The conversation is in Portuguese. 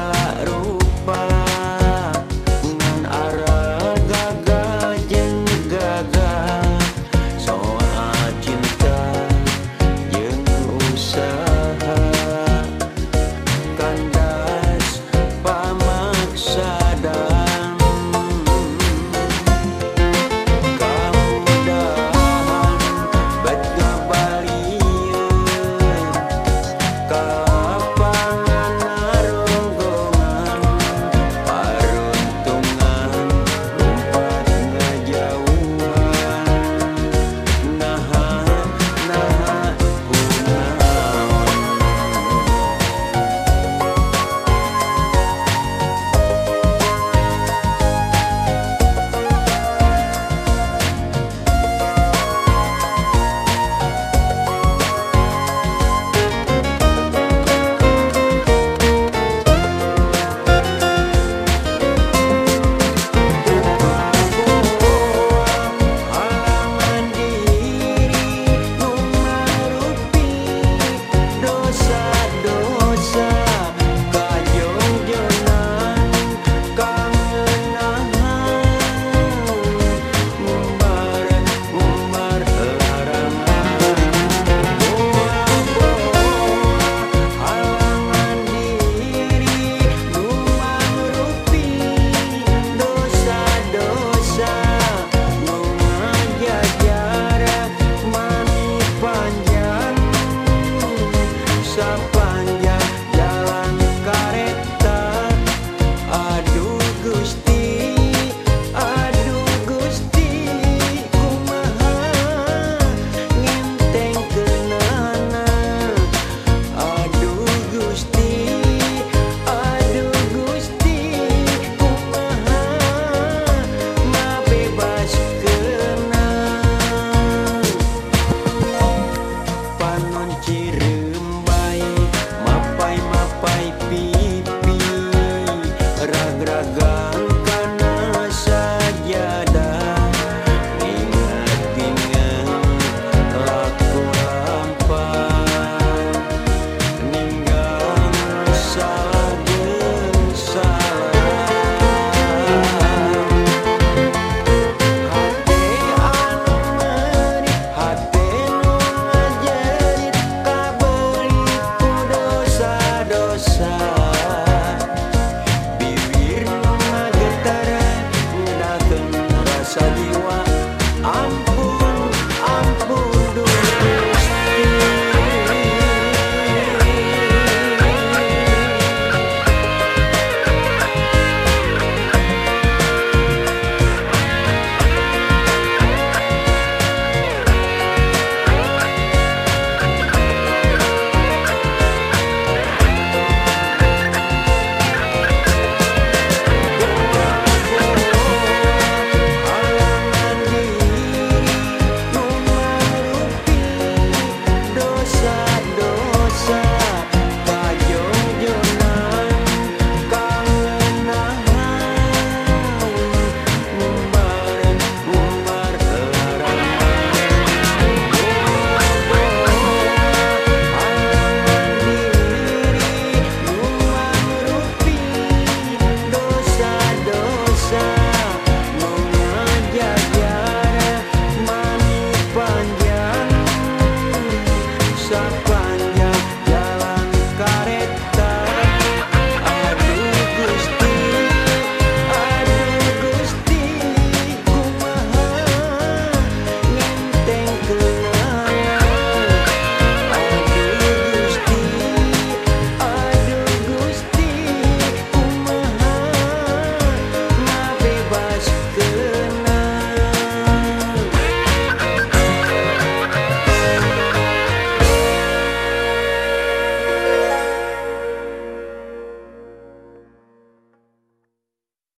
falaram